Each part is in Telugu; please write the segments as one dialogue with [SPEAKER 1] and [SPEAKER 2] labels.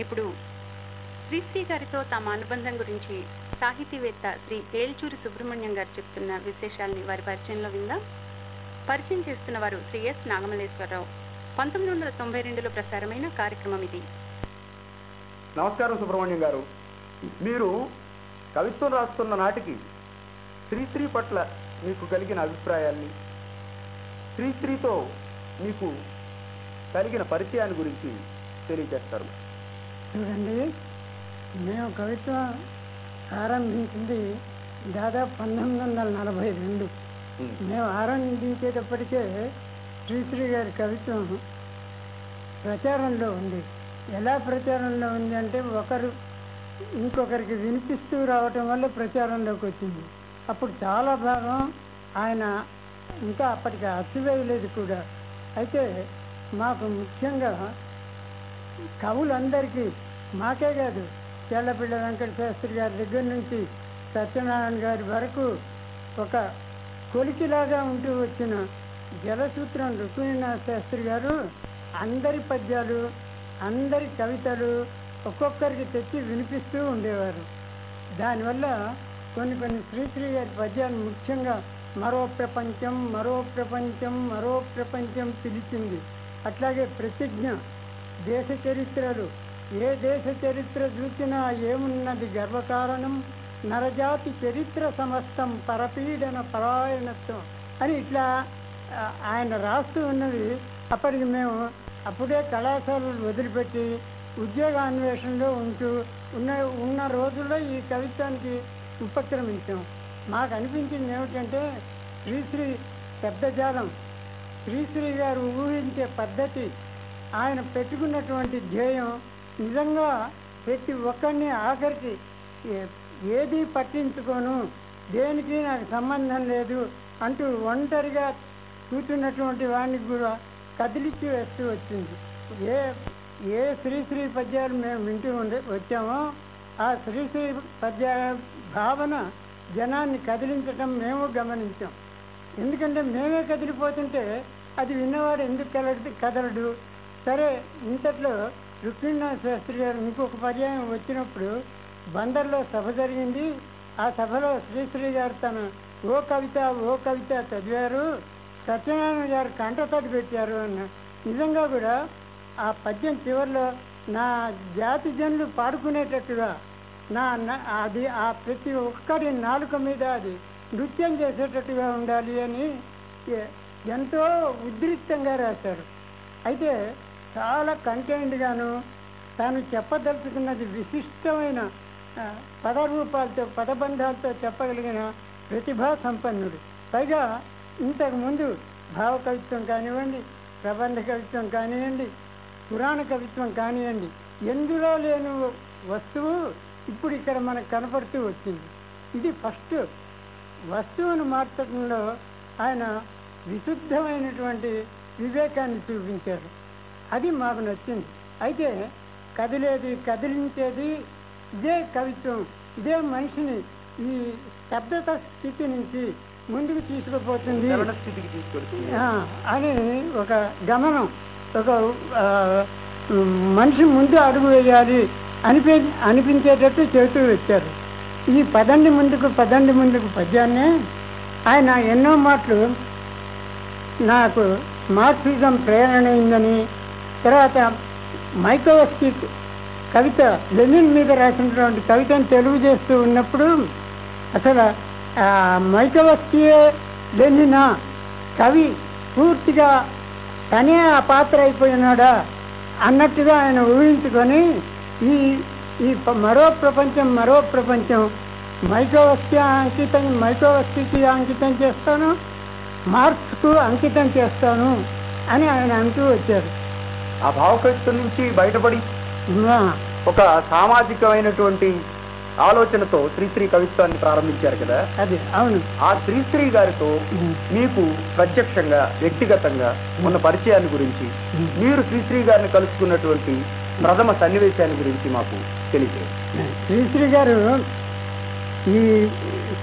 [SPEAKER 1] ఇప్పుడు శ్రీశ్రీ గారితో తమ అనుబంధం గురించి సాహితీవేత్త శ్రీ ఏల్చూరి సుబ్రహ్మణ్యం గారు చెప్తున్న విశేషాలని వారి పరిచయంలో విందాం. పరిచయం చేస్తున్న వారు శ్రీ ఎస్ నాగమలేశ్వరరావు పంతొమ్మిది వందల తొంభై రెండులో ప్రసారమైన కార్యక్రమం ఇది.
[SPEAKER 2] నమస్కారం సుబ్రహ్మణ్యం గారు. మీరు కవిత్వం రాస్తున్న నాటికి శ్రీశ్రీ పట్ల మీకు కలిగిన అభిప్రాయాల్ని శ్రీశ్రీతో మీకు కలిగిన పరిచయాన్ని గురించి తెలియజేస్తారు.
[SPEAKER 3] చూడండి. మేము కవిత్వం ఆరంభించింది దాదాపు పంతొమ్మిది వందల నలభై రెండు. మేము ఆరంభించేటప్పటికే శ్రీశ్రీ గారి కవిత్వం ప్రచారంలో ఉంది. ఎలా ప్రచారంలో ఉంది అంటే ఒకరు ఇంకొకరికి వినిపిస్తూ రావటం వల్ల ప్రచారంలోకి వచ్చింది. అప్పుడు చాలా భాగం ఆయన ఇంకా అప్పటికి అచ్చివేయలేదు కూడా. అయితే మాకు ముఖ్యంగా కవులందరికీ మాకే కాదు చెల్లపిల్ల వెంకట శాస్త్రి గారి దగ్గర నుంచి సత్యనారాయణ గారి వరకు ఒక కొలికిలాగా ఉంటూ వచ్చిన జలసూత్రం రుక్మిణీనాథ శాస్త్రి గారు అందరి పద్యాలు అందరి కవితలు ఒక్కొక్కరికి తెచ్చి వినిపిస్తూ ఉండేవారు. దానివల్ల కొన్ని కొన్ని శ్రీశ్రీ గారి పద్యాలు ముఖ్యంగా మరో ప్రపంచం మరో ప్రపంచం మరో ప్రపంచం పిలిచింది. అట్లాగే ప్రతిజ్ఞ దేశ చరిత్రలు ఏ దేశ చరిత్ర చూసినా ఏమున్నది గర్వకారణం? నరజాతి చరిత్ర సమస్తం పరపీడన పరాయణత్వం అని ఇట్లా ఆయన రాస్తూ ఉన్నది. అప్పటికి మేము అప్పుడే కళాశాలలు వదిలిపెట్టి ఉద్యోగాన్వేషణలో ఉంటూ ఉన్న ఉన్న రోజుల్లో ఈ కవిత్వానికి ఉపక్రమించాం. మాకు అనిపించింది ఏమిటంటే శ్రీశ్రీ పెద్ద శ్రీశ్రీ గారు ఊహించే పద్ధతి ఆయన పెట్టుకున్నటువంటి ధ్యేయం నిజంగా ప్రతి ఒక్కరిని ఆఖరికి ఏది పట్టించుకోను దేనికి నాకు సంబంధం లేదు అంటూ ఒంటరిగా కూర్చున్నటువంటి వాడిని కూడా కదిలిచ్చి వేస్తూ వచ్చింది. ఏ ఏ శ్రీశ్రీ పద్యాలు మేము వింటూ ఉండే వచ్చామో ఆ శ్రీశ్రీ పద్య భావన జనాన్ని కదిలించటం మేము గమనించాం. ఎందుకంటే మేమే కదిలిపోతుంటే అది విన్నవాడు ఎందుకు కదలడు కదలడు? సరే ఇంతట్లో రుక్మిణనాథ శాస్త్రి గారు ఇంకొక పర్యాయం వచ్చినప్పుడు బందర్లో సభ జరిగింది. ఆ సభలో శ్రీశ్రీ గారు తన ఓ కవిత ఓ కవిత చదివారు. సత్యనారాయణ గారు కంటతడి పెట్టారు అన్న. నిజంగా కూడా ఆ పద్యం చివరిలో నా జాతి జనులు పాడుకునేటట్టుగా నా అది ఆ ప్రతి ఒక్కరి నాలుక మీద అది నృత్యం చేసేటట్టుగా ఉండాలి అని ఎంతో ఉద్రిక్తంగా రాశారు. అయితే చాలా కంటెంట్గాను తాను చెప్పదలుచుకున్నది విశిష్టమైన పదరూపాలతో పదబంధాలతో చెప్పగలిగిన ప్రతిభా సంపన్నుడు. పైగా ఇంతకుముందు భావ కవిత్వం కానివ్వండి ప్రబంధ కవిత్వం కానివ్వండి పురాణ కవిత్వం కానివ్వండి ఎందులో లేని వస్తువు ఇప్పుడు ఇక్కడ మనకు కనపడుతూ వచ్చింది. ఇది ఫస్ట్ వస్తువును మార్చడంలో ఆయన విశుద్ధమైనటువంటి వివేకాన్ని చూపించారు. అది మాకు నచ్చింది. అయితే కదిలేది కదిలించేది ఇదే కవిత్వం ఇదే మనిషిని ఈ స్తబ్దత స్థితి నుంచి ముందుకు తీసుకుపోతుంది. అని ఒక గమనం ఒక మనిషి ముందు అడుగు వేయాలి అనిపి అనిపించేటట్టు చెబుతూ వచ్చారు. ఈ పదండి ముందుకు పదండి ముందుకు పద్యాన్నే ఆయన ఎన్నో మాటలు నాకు మార్క్సిజం ప్రేరణ అయిందని తర్వాత మైకోవస్కి కవిత లెనిన్ మీద రాసినటువంటి కవితను తెలుగు చేస్తూ ఉన్నప్పుడు అసలు ఆ మైకోవస్కియే లెనినా కవి పూర్తిగా తనే ఆ పాత్ర అయిపోయినాడా అన్నట్టుగా ఆయన ఊహించుకొని ఈ ఈ మరో ప్రపంచం మరో ప్రపంచం మైకోవస్కి అంకితం మైకోవస్కి అంకితం చేస్తాను మార్క్స్కు అంకితం చేస్తాను అని ఆయన అంటూ వచ్చారు.
[SPEAKER 2] ఆ భావకవిత్వం నుంచి బయటపడి ఒక సామాజికమైనటువంటి ఆలోచనతో శ్రీశ్రీ కవిత్వాన్ని ప్రారంభించారు కదా?
[SPEAKER 3] అది అవును.
[SPEAKER 2] ఆ శ్రీశ్రీ గారితో మీకు ప్రత్యక్షంగా వ్యక్తిగతంగా ఉన్న పరిచయాన్ని గురించి మీరు శ్రీశ్రీ గారిని కలుసుకున్నటువంటి ప్రథమ సన్నివేశాన్ని గురించి మాకు తెలియజేయండి.
[SPEAKER 3] శ్రీశ్రీ గారు ఈ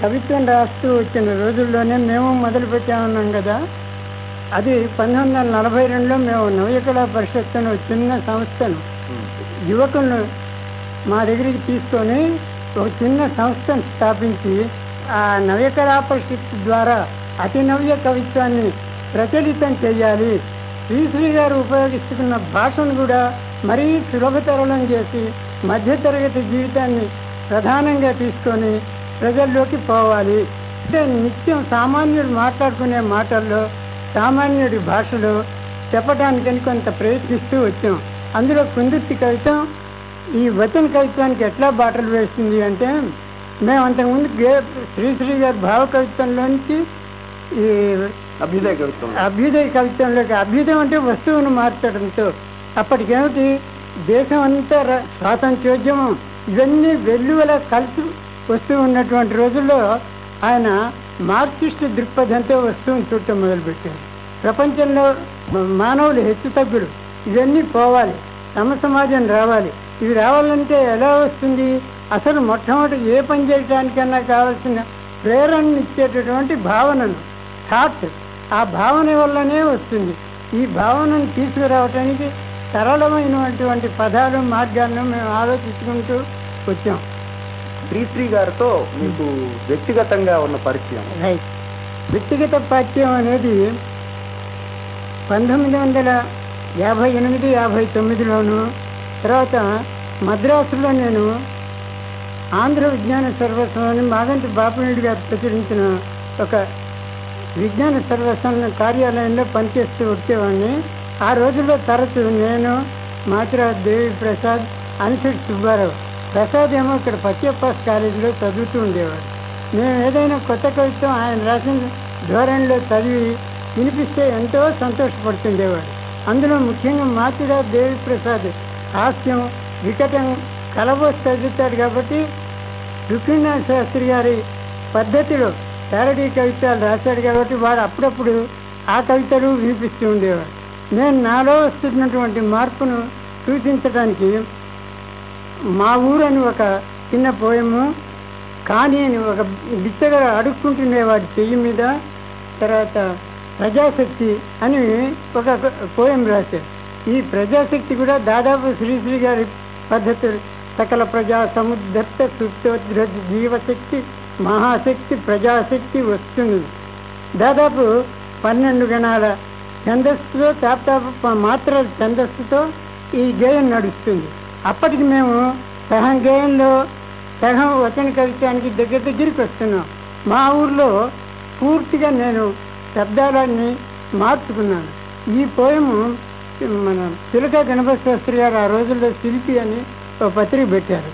[SPEAKER 3] కవిత్వం రాస్తూ వచ్చిన రోజుల్లోనే మేము మొదలు పెట్టామన్నాం కదా? అది పంతొమ్మిది వందల నలభై రెండులో మేము నవయకళా పరిషత్ అని చిన్న సంస్థను యువకులను మా దగ్గరికి తీసుకొని ఒక చిన్న సంస్థను స్థాపించి ఆ నవ్యకళా పరిషత్ ద్వారా అతి నవ్య కవిత్వాన్ని ప్రచలితం చేయాలి. శ్రీశ్రీ గారు ఉపయోగిస్తున్న భాషను కూడా మరీ సులభతరళం చేసి మధ్యతరగతి జీవితాన్ని ప్రధానంగా తీసుకొని ప్రజల్లోకి పోవాలి. అంటే నిత్యం సామాన్యులు మాట్లాడుకునే మాటల్లో సామాన్యుడి భాషలో చెప్పడానికని కొంత ప్రయత్నిస్తూ వచ్చాం. అందులో కుందుర్తి కవితం ఈ వచన కవిత్వానికి ఎట్లా బాటలు వేస్తుంది అంటే మేము అంతకుముందు గే శ్రీశ్రీ గారి భావ కవిత్వంలోంచి ఈ
[SPEAKER 2] అభ్యుదయ కవిత్వం.
[SPEAKER 3] అభ్యుదయ కవిత్వంలోకి అభ్యుదయం అంటే వస్తువును మార్చడంతో అప్పటికేమిటి? దేశం అంతా స్వాతంత్ర్యోద్యమం ఇవన్నీ వెల్లువల కలిసి వస్తూ ఉన్నటువంటి రోజుల్లో ఆయన మార్క్సిస్ట్ దృక్పథంతో వస్తువుని చూడటం మొదలుపెట్టారు. ప్రపంచంలో మానవులు హెచ్చు తగ్గులు. ఇవన్నీ పోవాలి. సమ సమాజం రావాలి. ఇవి రావాలంటే ఎలా వస్తుంది? అసలు మొట్టమొదటి ఏ పని చేయడానికన్నా కావాల్సిన ప్రేరణ ఇచ్చేటటువంటి భావనను థాట్ ఆ భావన వల్లనే వస్తుంది. ఈ భావనను తీసుకురావటానికి సరళమైనటువంటి పదాలు మార్గాలను మేము ఆలోచించుకుంటూ వచ్చాం.
[SPEAKER 2] శ్రీశ్రీ గారితో మీకు వ్యక్తిగతంగా ఉన్న పరిచయం.
[SPEAKER 3] రైట్ వ్యక్తిగత పాఠ్యం అనేది పంతొమ్మిది వందల యాభై ఎనిమిది యాభై తొమ్మిదిలోను తర్వాత మద్రాసులో నేను ఆంధ్ర విజ్ఞాన సర్వస్వం అని మాగంటి బాపిరెడ్డి గారు ప్రచురించిన ఒక విజ్ఞాన సర్వస్వం కార్యాలయంలో పనిచేస్తూ వచ్చేవాడిని. ఆ రోజుల్లో తరచు నేను మాచిరాజ్ దేవి ప్రసాద్ అనిశెట్ సుబ్బారావు ప్రసాద్ ఏమో ఇక్కడ పచ్చప్పాస్ కాలేజీలో చదువుతూ ఉండేవాడు మేము ఏదైనా కొత్త కవిత్వం ఆయన రాసిన ధోరణిలో చదివి వినిపిస్తే ఎంతో సంతోషపడుతుండేవాడు అందులో ముఖ్యంగా మాచిరాజ్ దేవి ప్రసాద్ హాస్యం వికటం కలబోసి చదువుతాడు కాబట్టి రుక్మిణాథ శాస్త్రి గారి పద్ధతిలో ప్యారడీ కవితలు రాశాడు కాబట్టి వాడు అప్పుడప్పుడు ఆ కవితలు వినిపిస్తూ ఉండేవాడు నేను నాలో వస్తున్నటువంటి మార్పును సూచించడానికి మా ఊరని ఒక చిన్న పోయము కానీ అని ఒక బిచ్చగా అడుక్కుంటుండేవాడి చెయ్యి మీద తర్వాత ప్రజాశక్తి అని ఒక పోయం రాశారు. ఈ ప్రజాశక్తి కూడా దాదాపు శ్రీశ్రీ గారి పద్ధతులు. సకల ప్రజా సముద్ధత్త సుప్తోద్ర జీవశక్తి మహాశక్తి ప్రజాశక్తి వస్తుంది దాదాపు పన్నెండు గణాల ఛందస్సుతో తాప్తాప మాత్రల ఛందస్సుతో ఈ గేయం నడుస్తుంది. అప్పటికి మేము సగం గేయంలో సగం వచన కవిత్వానికి దగ్గర దగ్గరికి వస్తున్నాం. మా ఊర్లో పూర్తిగా నేను శబ్దాలన్నీ మార్చుకున్నాను. ఈ పోయము మన చిలక గణపతి శాస్త్రి గారు ఆ రోజుల్లో శిల్పి అని ఒక పత్రిక పెట్టారు.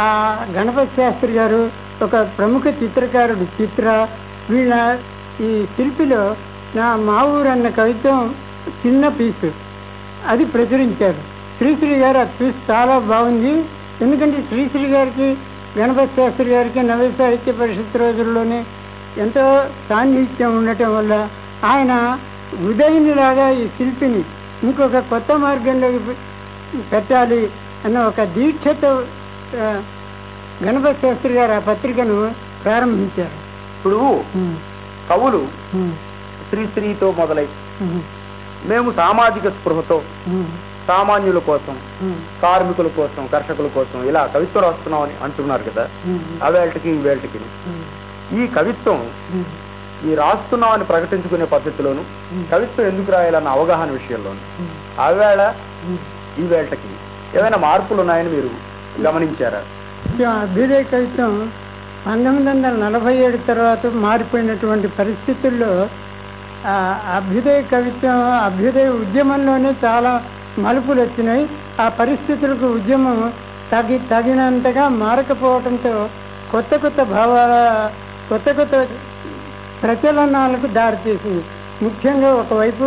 [SPEAKER 3] ఆ గణపతి శాస్త్రి గారు ఒక ప్రముఖ చిత్రకారుడు చిత్ర వీళ్ళ ఈ శిల్పిలో నా మా ఊరు అన్న కవిత్వం చిన్న పీసు. అది ప్రచురించారు. శ్రీశ్రీ గారు ఆ పీస్ చాలా బాగుంది. ఎందుకంటే శ్రీశ్రీ గారికి గణపతి శాస్త్రి గారికి నవ్య సాహిత్య పరిషత్ రోజుల్లోనే ఎంతో సాన్నిహిత్యం ఉండటం వల్ల ఆయన ఉదయనిలాగా ఈ శిల్పిని ఇంకొక కొత్త మార్గంలోకి పెట్టాలి అన్న ఒక దీక్షతో గణపతి శాస్త్రి గారు ఆ పత్రికను ప్రారంభించారు.
[SPEAKER 2] ఇప్పుడు కవులు శ్రీశ్రీతో మొదలై మేము సామాజిక స్పృహతో సామాన్యుల కోసం కార్మికుల కోసం కర్షకుల కోసం ఇలా కవిత్వం రాస్తున్నామని అంటున్నారు కదా. ఇవేళకి
[SPEAKER 3] ఉమ్,
[SPEAKER 2] ఈ కవిత్వం ఈ రాస్తున్నామని ప్రకటించుకునే పద్ధతిలోను కవిత్వం ఎందుకు రాయాలన్న అవగాహన విషయంలోను. ఆవేళ
[SPEAKER 3] ఉమ్.
[SPEAKER 2] ఈ వేళకి ఏమైనా మార్పులు ఉన్నాయని మీరు గమనించారా?
[SPEAKER 3] అభ్యుదయ కవిత్వం పంతొమ్మిది వందల నలభై ఏడు తర్వాత మారిపోయినటువంటి పరిస్థితుల్లో ఆ అభ్యుదయ కవిత్వం అభ్యుదయ ఉద్యమంలోనే చాలా మలుపులు వచ్చినాయి ఆ పరిస్థితులకు ఉద్యమం తగి తగినంతగా మారకపోవడంతో కొత్త కొత్త భావాల కొత్త కొత్త ప్రచలనాలకు దారితీసింది. ముఖ్యంగా ఒకవైపు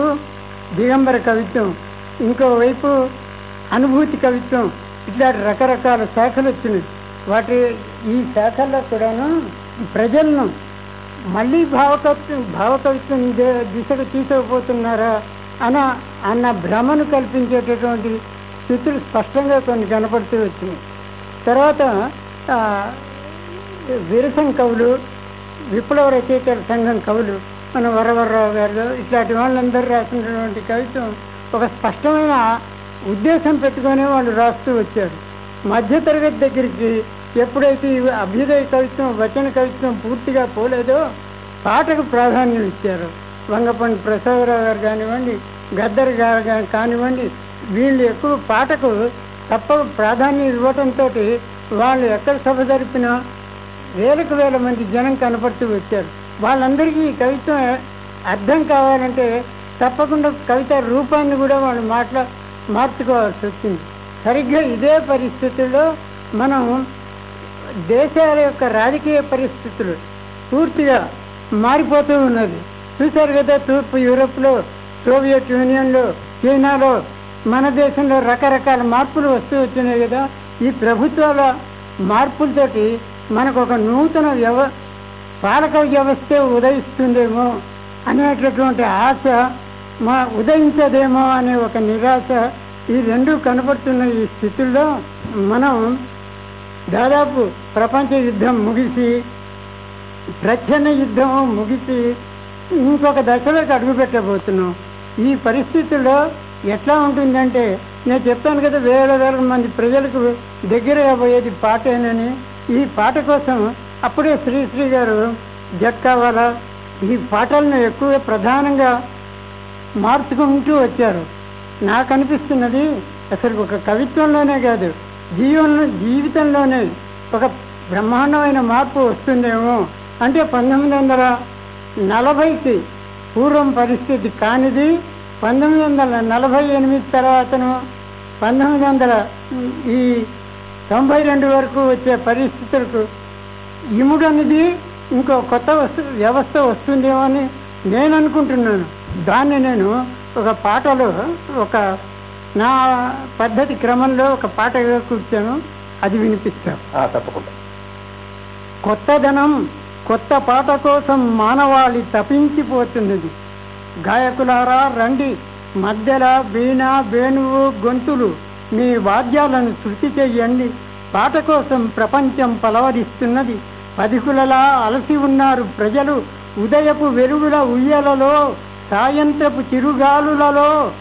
[SPEAKER 3] దిగంబర కవిత్వం ఇంకోవైపు అనుభూతి కవిత్వం ఇట్లాంటి రకరకాల శాఖలు వచ్చినాయి వాటి ఈ శాఖల్లో కూడాను ప్రజలను మళ్ళీ భావకవిత్వం భావకవిత్వం దిశకు తీసుకుపోతున్నారా అన్న అన్న భ్రమను కల్పించేటటువంటి స్థితులు స్పష్టంగా కొన్ని కనపడుతూ వచ్చినాయి. తర్వాత విరసం కవులు విప్లవ రచయితల సంఘం కవులు మన వరవరరావు గారు ఇట్లాంటి వాళ్ళందరూ రాసినటువంటి కవిత్వం ఒక స్పష్టమైన ఉద్దేశం పెట్టుకొని వాళ్ళు రాస్తూ వచ్చారు. మధ్యతరగతి దగ్గరికి ఎప్పుడైతే అభ్యుదయ కవిత్వం వచన కవిత్వం పూర్తిగా పోలేదో పాటకు ప్రాధాన్యం ఇచ్చారు. వంగపండి ప్రసాదరావు గారు కానివ్వండి గద్దర్ గారు కానివ్వండి వీళ్ళు ఎక్కువ పాటకు తప్ప ప్రాధాన్యం ఇవ్వటంతో వాళ్ళు ఎక్కడ సభ జరిపినా వేలకు వేల మంది జనం కనపడుతూ వచ్చారు. వాళ్ళందరికీ ఈ కవిత్వం అర్థం కావాలంటే తప్పకుండా కవిత రూపాన్ని కూడా వాళ్ళు మాట్లా మార్చుకోవాల్సి వచ్చింది. సరిగ్గా ఇదే పరిస్థితుల్లో మనం దేశాల యొక్క రాజకీయ పరిస్థితులు పూర్తిగా మారిపోతూ ఉన్నది. చూశారు కదా తూర్పు యూరోప్లో సోవియట్ యూనియన్లో చైనాలో మన దేశంలో రకరకాల మార్పులు వస్తూ వచ్చినాయి కదా. ఈ ప్రభుత్వాల మార్పులతోటి మనకు ఒక నూతన వ్యవ పాలక వ్యవస్థే ఉదయిస్తుందేమో అనేటటువంటి ఆశ మా ఉదయించదేమో అనే ఒక నిరాశ ఈ రెండు కనపడుతున్న ఈ స్థితుల్లో మనం దాదాపు ప్రపంచ యుద్ధం ముగిసి ప్రచ్ఛన్న యుద్ధం ముగిసి ఇంకొక దశలోకి అడుగుపెట్టబోతున్నాం ఈ పరిస్థితుల్లో ఎట్లా ఉంటుందంటే నేను చెప్తాను కదా వేల వేల మంది ప్రజలకు దగ్గర పోయేది పాటేనని ఈ పాట కోసం అప్పుడే శ్రీశ్రీ గారు జట్కావాలా ఈ పాటలను ఎక్కువ ప్రధానంగా మార్చుకుంటూ వచ్చారు. నాకు అనిపిస్తున్నది అసలు ఒక కవిత్వంలోనే కాదు జీవన జీవితంలోనే ఒక బ్రహ్మాండమైన మార్పు వస్తుందేమో. అంటే పంతొమ్మిది వందల నలభైకి పూర్వం పరిస్థితి కానిది పంతొమ్మిది వందల నలభై ఎనిమిది తర్వాతను పంతొమ్మిది వందల ఈ తొంభై రెండు వరకు వచ్చే పరిస్థితులకు ఇముడు అనేది ఇంకో కొత్త వస్తు వ్యవస్థ వస్తుందేమో అని నేను అనుకుంటున్నాను. దాన్ని నేను ఒక పాటలో ఒక నా పద్ధతి క్రమంలో ఒక పాటగా కూర్చాను. అది వినిపిస్తాను
[SPEAKER 2] తప్పకుండా.
[SPEAKER 3] కొత్తదనం కొత్త పాట కోసం మానవాళి తపించిపోతున్నది గాయకులారా రండి. మధ్యల వీణ వేణువు గొంతులు మీ వాద్యాలను శృతి చెయ్యండి. పాట కోసం ప్రపంచం పలవరిస్తున్నది. పదికులలా అలసి ఉన్నారు ప్రజలు. ఉదయపు వెలుగుల ఉయ్యలలో సాయంత్రపు చిరుగాలులలో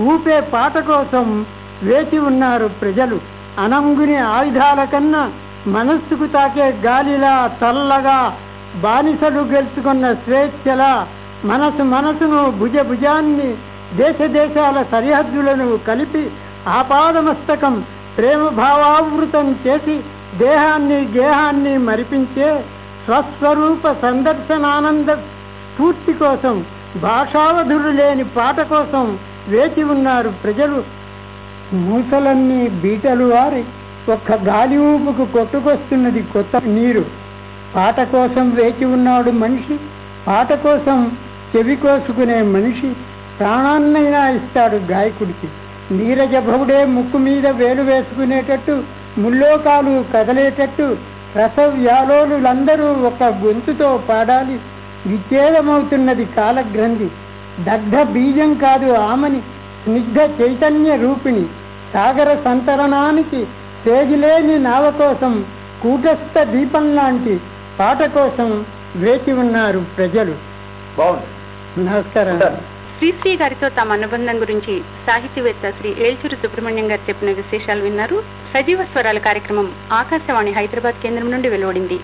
[SPEAKER 3] ఊపే పాట కోసం వేచి ఉన్నారు ప్రజలు. అనంగుని ఆయుధాల కన్నా మనస్సుకు తాకే గాలిలా చల్లగా బానిసలు గెలుచుకున్న స్వేచ్ఛల మనసు మనసును భుజ భుజాన్ని దేశ దేశాల సరిహద్దులను కలిపి ఆపాదమస్తకం ప్రేమ భావావృతం చేసి దేహాన్ని గేహాన్ని మరిపించే స్వస్వరూప సందర్శనానంద స్ఫూర్తి కోసం భాషావధులు లేని పాట కోసం వేచి ఉన్నారు ప్రజలు. మూసలన్నీ బీటలు వారి ఒక్క గాలి ఊపుకు కొట్టుకొస్తున్నది కొత్త నీరు. పాట కోసం వేచి ఉన్నాడు మనిషి పాట కోసం చెవి కోసుకునే మనిషి ప్రాణాన్నైనా ఇస్తాడు గాయకుడికి. నీరజ భవుడే ముక్కు మీద వేలు వేసుకునేటట్టు ముల్లోకాలు కదలేటట్టు రసవ్యాలోలులందరూ ఒక గొంతుతో పాడాలి. విచ్ఛేదమవుతున్నది కాలగ్రంథి. దగ్ధ బీజం కాదు ఆమని స్నిగ్ధ చైతన్య రూపిణి. సాగర సంతరణానికి తేజిలేని నావ కోసం కూటస్థ దీపం లాంటి పాట కోసం వేచి ఉన్నారు ప్రజలు.
[SPEAKER 2] బాగుంది.
[SPEAKER 3] నమస్కారం.
[SPEAKER 1] శ్రీశ్రీ గారితో తమ అనుబంధం గురించి సాహితీవేత్త శ్రీ ఏల్చూరు సుబ్రహ్మణ్యం గారు చెప్పిన విశేషాలు విన్నారు. సజీవ స్వరాల కార్యక్రమం ఆకాశవాణి హైదరాబాద్ కేంద్రం నుండి వెలువడింది.